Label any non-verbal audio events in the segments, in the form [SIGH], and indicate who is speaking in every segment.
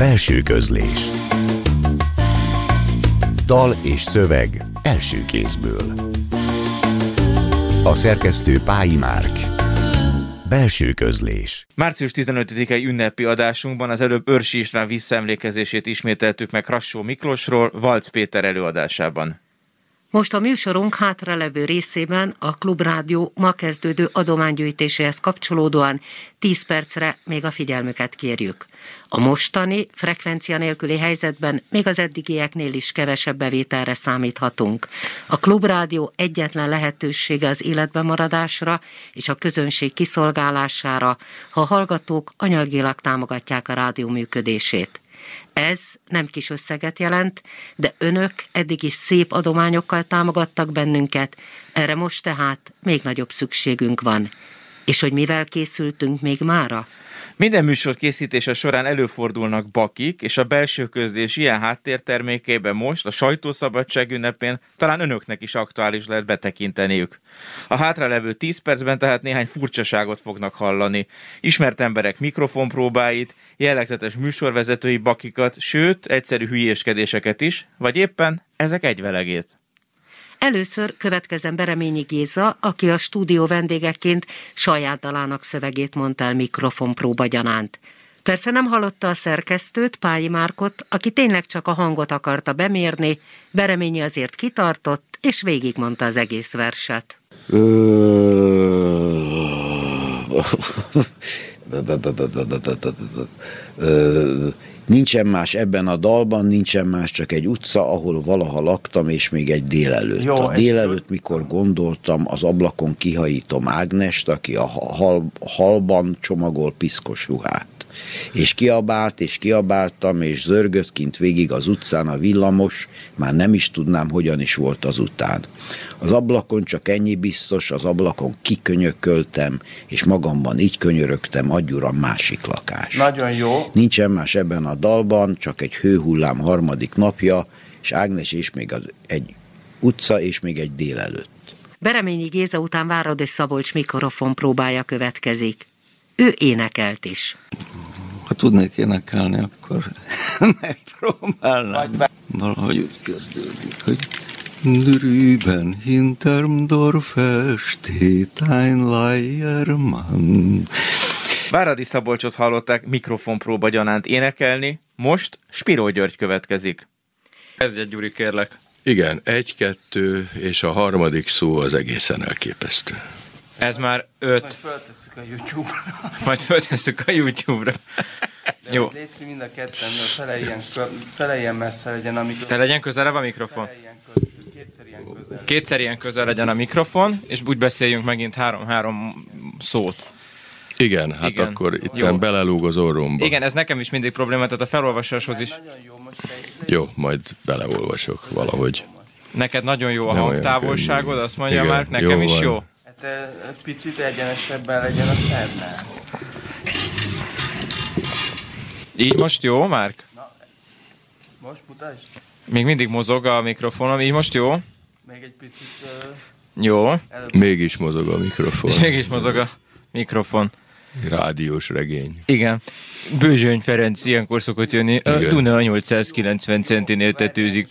Speaker 1: Belső közlés. Dal és szöveg első kézből. A szerkesztő Pályi Márk. Belső közlés.
Speaker 2: Március 15-i ünnepi adásunkban az előbb Örsi István visszaemlékezését ismételtük meg Rassó Miklósról, Valc Péter előadásában.
Speaker 3: Most a műsorunk hátralevő részében a Klubrádió ma kezdődő adománygyűjtéséhez kapcsolódóan 10 percre még a figyelmüket kérjük. A mostani, frekvencia nélküli helyzetben még az eddigieknél is kevesebb bevételre számíthatunk. A Klubrádió egyetlen lehetősége az életbe maradásra és a közönség kiszolgálására, ha a hallgatók anyagilag támogatják a rádió működését. Ez nem kis összeget jelent, de önök eddig is szép adományokkal támogattak bennünket, erre most tehát még nagyobb szükségünk van. És hogy mivel készültünk még mára?
Speaker 2: Minden műsor készítése során előfordulnak bakik, és a belső közlés ilyen háttértermékeiben most, a sajtószabadság ünnepén talán önöknek is aktuális lehet betekinteniük. A hátralevő 10 percben tehát néhány furcsaságot fognak hallani. Ismert emberek mikrofonpróbáit, jellegzetes műsorvezetői bakikat, sőt, egyszerű hülyéskedéseket is, vagy éppen ezek egyvelegét.
Speaker 3: Először következem Bereményi Géza, aki a stúdió vendégeként saját dalának szövegét mondta el mikrofonpróba gyanánt. Persze nem hallotta a szerkesztőt, Pályi Márkot, aki tényleg csak a hangot akarta bemérni, Bereményi azért kitartott, és végigmondta az egész verset.
Speaker 4: Nincsen más ebben a dalban, nincsen más, csak egy utca, ahol valaha laktam, és még egy délelőtt.
Speaker 5: Jó,
Speaker 4: a délelőtt, mikor gondoltam, az ablakon kihajítom Ágnest, aki a hal, halban csomagol piszkos ruhát. És kiabált, és kiabáltam, és zörgött kint végig az utcán a villamos, már nem is tudnám, hogyan is volt az után. Az ablakon csak ennyi biztos, az ablakon kikönyököltem, és magamban így könyörögtem, adjuram másik lakás.
Speaker 5: Nagyon jó.
Speaker 4: Nincsen más ebben a dalban, csak egy hőhullám harmadik napja, és Ágnes és még az, egy utca, és még egy délelőtt.
Speaker 3: Bereményi Géza után Várad és Szabolcs mikrofon próbája következik. Ő énekelt is.
Speaker 6: Ha tudnék énekelni, akkor [LAUGHS] megpróbálnám. Valahogy úgy kezdődik, hogy Drüben hinterm Dorf steht ein Leiermann.
Speaker 2: Váradi Szabolcsot hallották mikrofonpróba gyanánt énekelni, most Spiró György következik. Kezdj Gyuri, kérlek.
Speaker 7: Igen, egy-kettő, és a harmadik szó az egészen elképesztő.
Speaker 2: Ez már öt,
Speaker 5: Majd föltesszük a YouTube-ra.
Speaker 2: majd föltesszük a YouTube-ra.
Speaker 5: De
Speaker 2: Jó.
Speaker 5: Légy mind a ketten, de fele ilyen, fele ilyen messze legyen, amikor...
Speaker 2: Te legyen közelebb a mikrofon.
Speaker 5: Ilyen köz, kétszer ilyen közel.
Speaker 2: Kétszer ilyen közel legyen a mikrofon, és úgy beszéljünk megint három-három szót.
Speaker 7: Igen, hát
Speaker 2: Igen.
Speaker 7: akkor itt belelúg az orromba.
Speaker 2: Igen, ez nekem is mindig probléma, tehát a felolvasáshoz is.
Speaker 5: Jó.
Speaker 7: Jó, majd beleolvasok valahogy.
Speaker 2: Neked nagyon jó a hangtávolságod, azt mondja
Speaker 7: Igen,
Speaker 2: már, nekem
Speaker 7: jó
Speaker 2: is
Speaker 7: van.
Speaker 2: jó.
Speaker 5: Hát eh, picit egyenesebben legyen a szernál.
Speaker 2: Így most jó, Márk?
Speaker 5: Most mutasd.
Speaker 2: Még mindig mozog a mikrofonom, így most jó?
Speaker 5: Még egy picit... Uh,
Speaker 2: Jó.
Speaker 7: Mégis mozog a mikrofon.
Speaker 2: Mégis mozog a mikrofon.
Speaker 7: Rádiós regény.
Speaker 2: Igen. Bőzsöny Ferenc ilyenkor szokott jönni. A
Speaker 7: Igen.
Speaker 2: Duna 890 centinél tetőzik.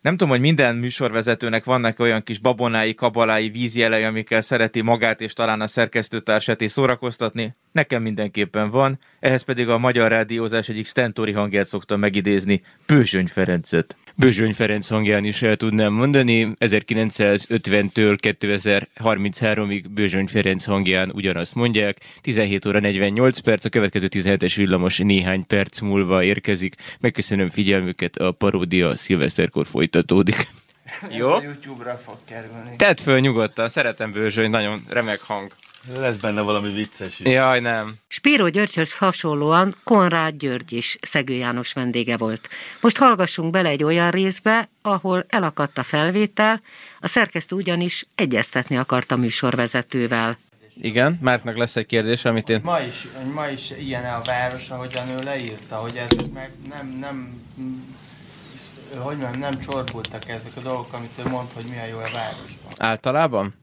Speaker 2: Nem tudom, hogy minden műsorvezetőnek vannak olyan kis babonái, kabalái, vízjelei, amikkel szereti magát és talán a szerkesztőtársát is szórakoztatni. Nekem mindenképpen van, ehhez pedig a magyar rádiózás egyik stentori hangját szoktam megidézni, Bőzsöny Ferencet. Bőzsöny Ferenc hangján is el tudnám mondani, 1950-től 2033-ig Bőzsöny Ferenc hangján ugyanazt mondják, 17 óra 48 perc, a következő 17-es villamos néhány perc múlva érkezik. Megköszönöm figyelmüket, a paródia szilveszterkor folytatódik. Jó?
Speaker 5: Ez a YouTube-ra fog kerülni.
Speaker 2: Tedd föl nyugodtan, szeretem Bőzsöny, nagyon remek hang.
Speaker 8: Lesz benne valami vicces is.
Speaker 2: Jaj, nem.
Speaker 3: Spíró Györgyhöz hasonlóan Konrád György is Szegő János vendége volt. Most hallgassunk bele egy olyan részbe, ahol elakadt a felvétel, a szerkesztő ugyanis egyeztetni akart a műsorvezetővel.
Speaker 2: Igen, Márknak lesz egy kérdés, amit én...
Speaker 5: Ma is, ma is ilyen a város, ahogyan ő leírta, hogy ez meg nem, nem, hogy mondjam, nem csorbultak ezek a dolgok, amit ő mond, hogy milyen jó a városban.
Speaker 2: Általában?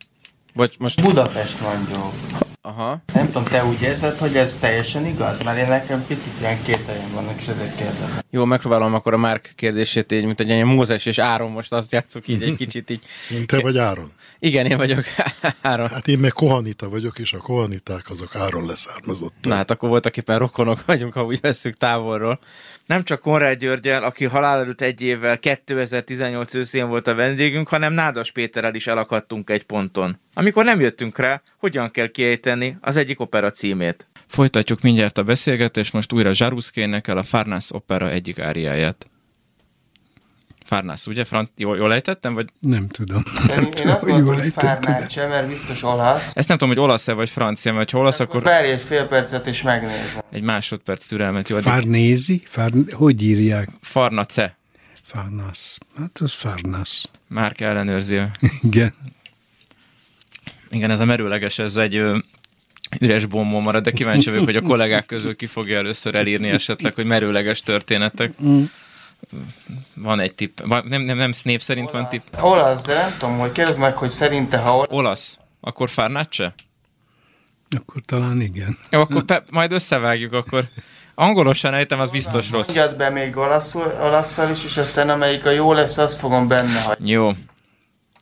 Speaker 2: Vagy most...
Speaker 5: Budapest van jó.
Speaker 2: Aha.
Speaker 5: Nem tudom, te úgy érzed, hogy ez teljesen igaz? Mert én nekem picit ilyen kételjem vannak, és ezért kérdezem.
Speaker 2: Jó, megpróbálom akkor a Márk kérdését így, mint egy ilyen Mózes és Áron, most azt játszok így egy kicsit így.
Speaker 9: Te vagy Áron?
Speaker 2: Igen, én vagyok [LAUGHS] Áron.
Speaker 9: Hát én meg Kohanita vagyok, és a Kohaniták azok Áron leszármazott.
Speaker 2: Na hát akkor voltak éppen rokonok vagyunk, ha úgy veszük távolról. Nem csak Konrád Györgyel, aki halál előtt egy évvel 2018 őszén volt a vendégünk, hanem Nádas Péterrel is elakadtunk egy ponton. Amikor nem jöttünk rá, hogyan kell kiejteni az egyik opera címét. Folytatjuk mindjárt a beszélgetést, most újra Zsaruszkének el a Farnász opera egyik áriáját. Farnász, ugye? Frant, jól, jól ejtettem, vagy?
Speaker 9: Nem tudom.
Speaker 5: Szerint én azt gondolom, hogy Farnácse, mert biztos olasz.
Speaker 2: Ezt nem tudom, hogy olasz-e vagy francia, mert ha olasz, akkor
Speaker 5: Várj egy fél percet és megnézem.
Speaker 2: egy másodperc türelmet. Jó,
Speaker 9: Farnézi? Fár... Hogy írják?
Speaker 2: Farnace.
Speaker 9: Farnasz. Hát az Farnasz.
Speaker 2: Márk ellenőrzi. [LAUGHS]
Speaker 9: Igen.
Speaker 2: Igen, ez a merőleges, ez egy üres bombon marad, de kíváncsi vagyok, hogy a kollégák közül ki fogja először elírni esetleg, hogy merőleges történetek. Van egy tipp. Van, nem, nem, nem név szerint van tipp.
Speaker 5: Olasz, de nem tudom, hogy kérdezd meg, hogy szerinte, ha olasz.
Speaker 2: Olasz. Akkor Farnace?
Speaker 9: Akkor talán igen.
Speaker 2: Jó, akkor pe- majd összevágjuk, akkor angolosan ejtem, az biztos rossz.
Speaker 5: Mondjad be még olaszul, olaszszal is, és aztán amelyik a jó lesz, azt fogom benne hagyni.
Speaker 2: Jó.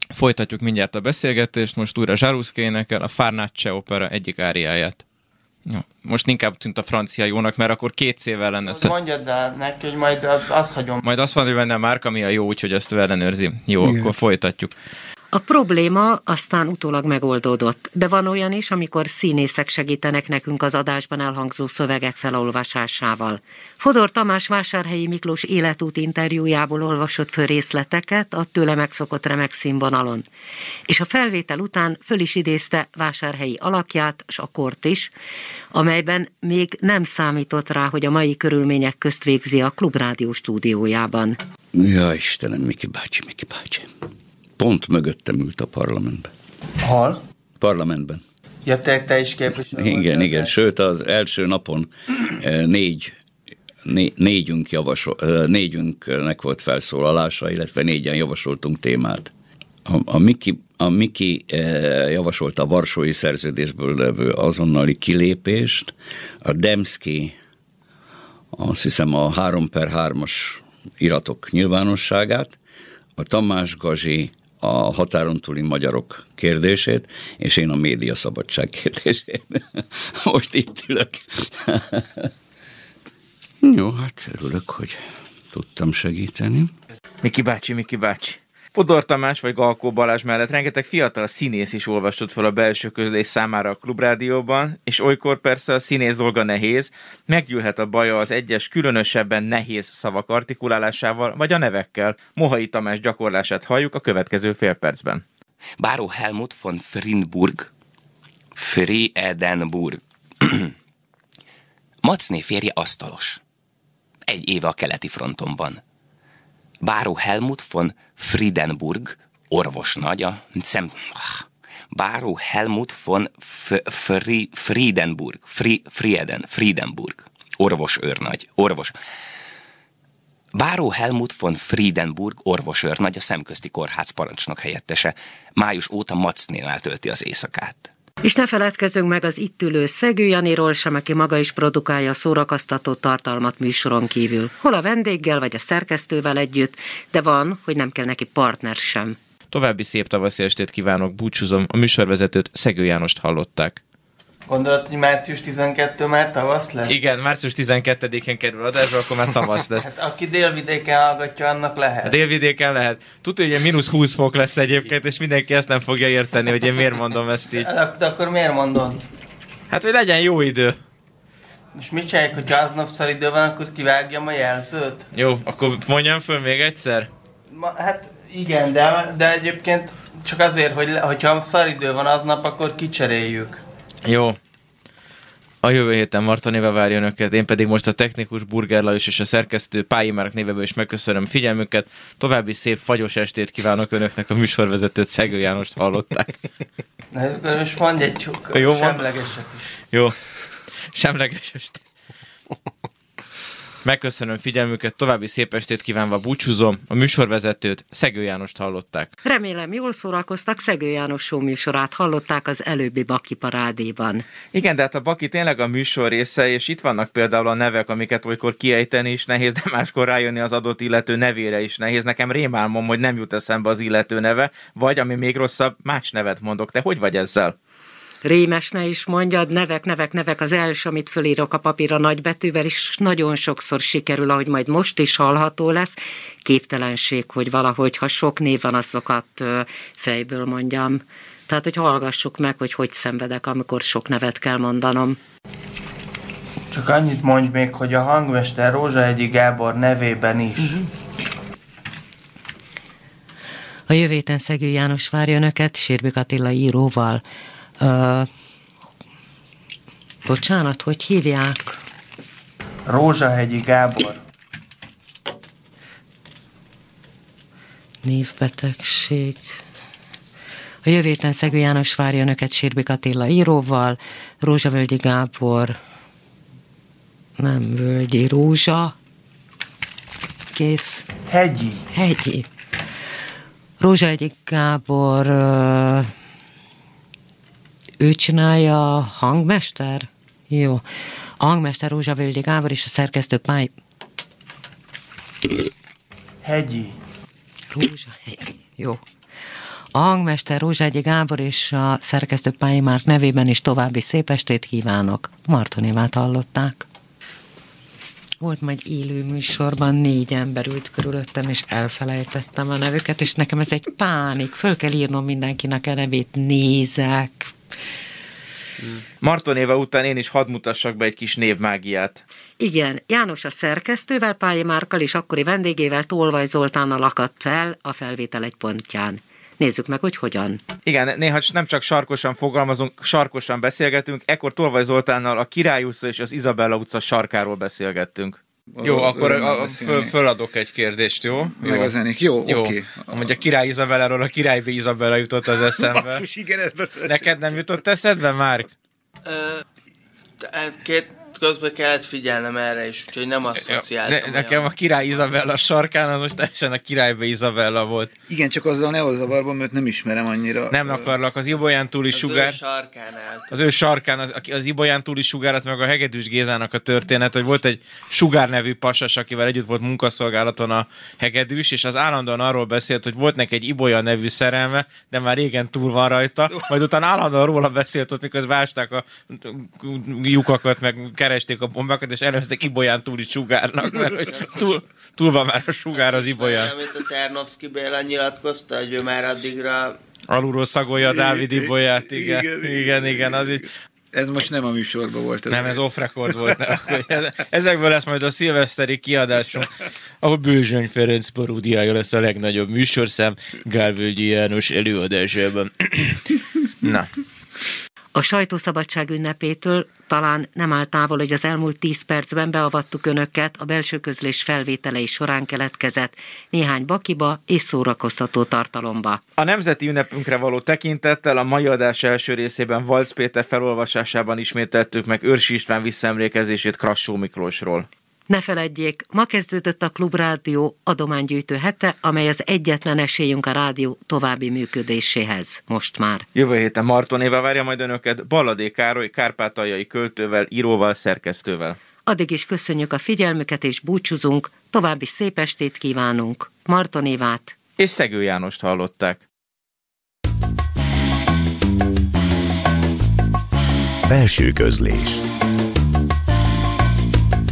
Speaker 2: Folytatjuk mindjárt a beszélgetést, most újra Zsaruszké énekel a Farnace opera egyik áriáját. Jó. Most inkább tűnt a francia jónak, mert akkor két szével lenne.
Speaker 5: Azt mondjad el neki, hogy majd azt hagyom.
Speaker 2: Majd azt mondja, hogy benne a márka, ami a jó, úgyhogy ezt ő ellenőrzi. Jó,
Speaker 9: Igen.
Speaker 2: akkor folytatjuk.
Speaker 3: A probléma aztán utólag megoldódott, de van olyan is, amikor színészek segítenek nekünk az adásban elhangzó szövegek felolvasásával. Fodor Tamás vásárhelyi Miklós életút interjújából olvasott föl részleteket a tőle megszokott remek színvonalon. És a felvétel után föl is idézte vásárhelyi alakját, s a kort is, amelyben még nem számított rá, hogy a mai körülmények közt végzi a Klubrádió stúdiójában.
Speaker 6: Ja, Istenem, Miki bácsi, Miki bácsi. Pont mögöttem ült a parlamentben.
Speaker 5: Hol?
Speaker 6: Parlamentben.
Speaker 5: Ja, te, te is képviselő
Speaker 6: Igen, igen. Sőt, az első napon eh, négy, né, négyünk javasol, eh, négyünknek volt felszólalása, illetve négyen javasoltunk témát. A, a Miki, a Miki eh, javasolta a Varsói szerződésből levő azonnali kilépést, a Demszki azt hiszem a 3 per 3-as iratok nyilvánosságát, a Tamás Gazsi a határon túli magyarok kérdését, és én a média szabadság kérdését. [LAUGHS] Most itt ülök. [LAUGHS] Jó, hát örülök, hogy tudtam segíteni.
Speaker 2: Miki bácsi, Miki bácsi. Fodor Tamás vagy Galkó Balázs mellett rengeteg fiatal színész is olvasott fel a belső közlés számára a klubrádióban, és olykor persze a színész dolga nehéz, meggyűlhet a baja az egyes különösebben nehéz szavak artikulálásával, vagy a nevekkel. Mohai Tamás gyakorlását halljuk a következő fél percben.
Speaker 10: Báró Helmut von Frindburg, Friedenburg. [CLEARS THROAT] Macné férje asztalos. Egy éve a keleti fronton van. Báró Helmut von Friedenburg, orvosnagy, a szem... Báró Helmut von Friedenburg, Fri- Frieden, Friedenburg, orvosőrnagy, orvos. Báró Helmut von Friedenburg orvosőrnagy, a szemközti kórház parancsnok helyettese. Május óta Macnénál tölti az éjszakát.
Speaker 3: És ne feledkezzünk meg az itt ülő Szegő Janiról sem, aki maga is produkálja a szórakoztató tartalmat műsoron kívül. Hol a vendéggel vagy a szerkesztővel együtt, de van, hogy nem kell neki partner sem.
Speaker 2: További szép tavaszi estét kívánok, búcsúzom, a műsorvezetőt Szegő Jánost hallották.
Speaker 5: Gondolod, hogy március 12 már tavasz lesz?
Speaker 2: Igen, március 12-én kerül adásba, akkor már tavasz lesz.
Speaker 5: Hát aki délvidéken hallgatja, annak lehet.
Speaker 2: A délvidéken lehet. Tudja, hogy ilyen mínusz 20 fok lesz egyébként, és mindenki ezt nem fogja érteni, hogy én miért mondom ezt így.
Speaker 5: De, de akkor miért mondod?
Speaker 2: Hát, hogy legyen jó idő.
Speaker 5: És mit csinálják, hogy aznap szar idő van, akkor kivágjam a jelzőt?
Speaker 2: Jó, akkor mondjam föl még egyszer.
Speaker 5: Ma, hát igen, de, de egyébként csak azért, hogy le, hogyha szar idő van aznap, akkor kicseréljük.
Speaker 2: Jó. A jövő héten Marta néve várja önöket, én pedig most a technikus Burger Lajos és a szerkesztő Pályi Márk néveből is megköszönöm figyelmüket. További szép fagyos estét kívánok önöknek, a műsorvezetőt Szegő Jánost hallották.
Speaker 5: Na, most mondj egy
Speaker 2: mond-
Speaker 5: semlegeset is.
Speaker 2: Jó. Semleges estét. Megköszönöm figyelmüket, további szép estét kívánva búcsúzom. A műsorvezetőt Szegő Jánost hallották.
Speaker 3: Remélem jól szórakoztak, Szegő János show műsorát hallották az előbbi Baki parádéban.
Speaker 2: Igen, de hát a Baki tényleg a műsor része, és itt vannak például a nevek, amiket olykor kiejteni is nehéz, de máskor rájönni az adott illető nevére is nehéz. Nekem rémálmom, hogy nem jut eszembe az illető neve, vagy ami még rosszabb, más nevet mondok. Te hogy vagy ezzel?
Speaker 3: Rémes ne is mondjad, nevek, nevek, nevek az első, amit fölírok a papírra nagybetűvel, és nagyon sokszor sikerül, ahogy majd most is hallható lesz. Képtelenség, hogy valahogy, ha sok név van, azokat fejből mondjam. Tehát, hogy hallgassuk meg, hogy hogy szenvedek, amikor sok nevet kell mondanom.
Speaker 5: Csak annyit mondj még, hogy a hangmester Egyi Gábor nevében is. Uh-huh.
Speaker 3: A jövő héten Szegő János várja önöket Sérbük Attila íróval. Uh, bocsánat, hogy hívják?
Speaker 5: Rózsahegyi Gábor.
Speaker 3: Névbetegség. A jövő héten Szegő János várja önöket Sérbik Attila íróval, Rózsavölgyi Gábor, nem Völgyi, Rózsa, kész.
Speaker 5: Hegyi.
Speaker 3: Hegyi. Rózsa egyik Gábor, ő csinálja a hangmester? Jó. A hangmester Rózsa Völgyi Gábor és a szerkesztő Pály...
Speaker 5: Hegyi.
Speaker 3: Rózsa Hegyi. Jó. A hangmester Rózsa Egyi Gábor és a szerkesztő Pályi Márk nevében is további szép estét kívánok. Marton Évát hallották. Volt majd élő műsorban, négy ember ült körülöttem, és elfelejtettem a nevüket, és nekem ez egy pánik. Föl kell írnom mindenkinek a nevét, nézek.
Speaker 2: Marton éve után én is hadd mutassak be egy kis névmágiát.
Speaker 3: Igen, János a szerkesztővel, Pályi Márkal és akkori vendégével Tolvaj Zoltánnal lakadt fel a felvétel egy pontján. Nézzük meg, hogy hogyan.
Speaker 2: Igen, néha nem csak sarkosan fogalmazunk, sarkosan beszélgetünk. Ekkor Tolvaj Zoltánnal a Király utca és az Izabella utca sarkáról beszélgettünk. Jó, akkor a, föl, föladok egy kérdést, jó?
Speaker 11: Meg jó. a zenék, jó, jó. oké.
Speaker 2: Okay. Amúgy a király Izabelláról a király. Izabella jutott az eszembe.
Speaker 11: Basszus, igen, ez
Speaker 2: Neked nem jutott eszedbe, Márk?
Speaker 5: Két, közben kellett figyelnem erre is, úgyhogy nem asszociáltam.
Speaker 2: Ne, nekem a király Izabella sarkán, az most teljesen a királybe Izabella volt.
Speaker 11: Igen, csak azzal ne hozz zavarba, mert nem ismerem annyira.
Speaker 2: Nem akarlak, az Ibolyán túli sugár. Az
Speaker 5: ő sarkán állt.
Speaker 2: Az ő sarkán, az, az Ibolyán túli sugárat, meg a Hegedűs Gézának a történet, hogy volt egy sugár nevű pasas, akivel együtt volt munkaszolgálaton a Hegedűs, és az állandóan arról beszélt, hogy volt neki egy Ibolya nevű szerelme, de már régen túl van rajta, majd utána állandóan róla beszélt, hogy miközben a lyukakat, meg keresték a bombákat, és előztek Ibolyán túli sugárnak, mert hogy túl, túl van már a sugár az Ibolyán.
Speaker 5: Amit a Ternovszki Béla nyilatkozta, hogy ő már addigra
Speaker 2: Alulról szagolja a Dávid Ibolyát, igen, igen, igen, igen, az is.
Speaker 11: Ez most nem a műsorban volt.
Speaker 2: Ez nem, ez off record volt. Ezekből lesz majd a szilveszteri kiadásunk, ahol Bőzsöny Ferenc paródiája lesz a legnagyobb műsorszám Gálvölgyi János előadásában. [CLEARS THROAT] Na.
Speaker 3: A sajtószabadság ünnepétől talán nem áll távol, hogy az elmúlt 10 percben beavattuk önöket, a belső közlés felvételei során keletkezett néhány bakiba és szórakoztató tartalomba.
Speaker 2: A nemzeti ünnepünkre való tekintettel a mai adás első részében Valc Péter felolvasásában ismételtük meg Őrsi István visszaemlékezését Krassó Miklósról.
Speaker 3: Ne feledjék, ma kezdődött a Klubrádió adománygyűjtő hete, amely az egyetlen esélyünk a rádió további működéséhez, most már.
Speaker 2: Jövő héten Marton Éva várja majd önöket Balladé Károly kárpátaljai költővel, íróval, szerkesztővel.
Speaker 3: Addig is köszönjük a figyelmüket és búcsúzunk, további szép estét kívánunk. Marton Évát
Speaker 2: és Szegő Jánost hallották.
Speaker 1: Belső közlés